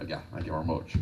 Legal, I you her much.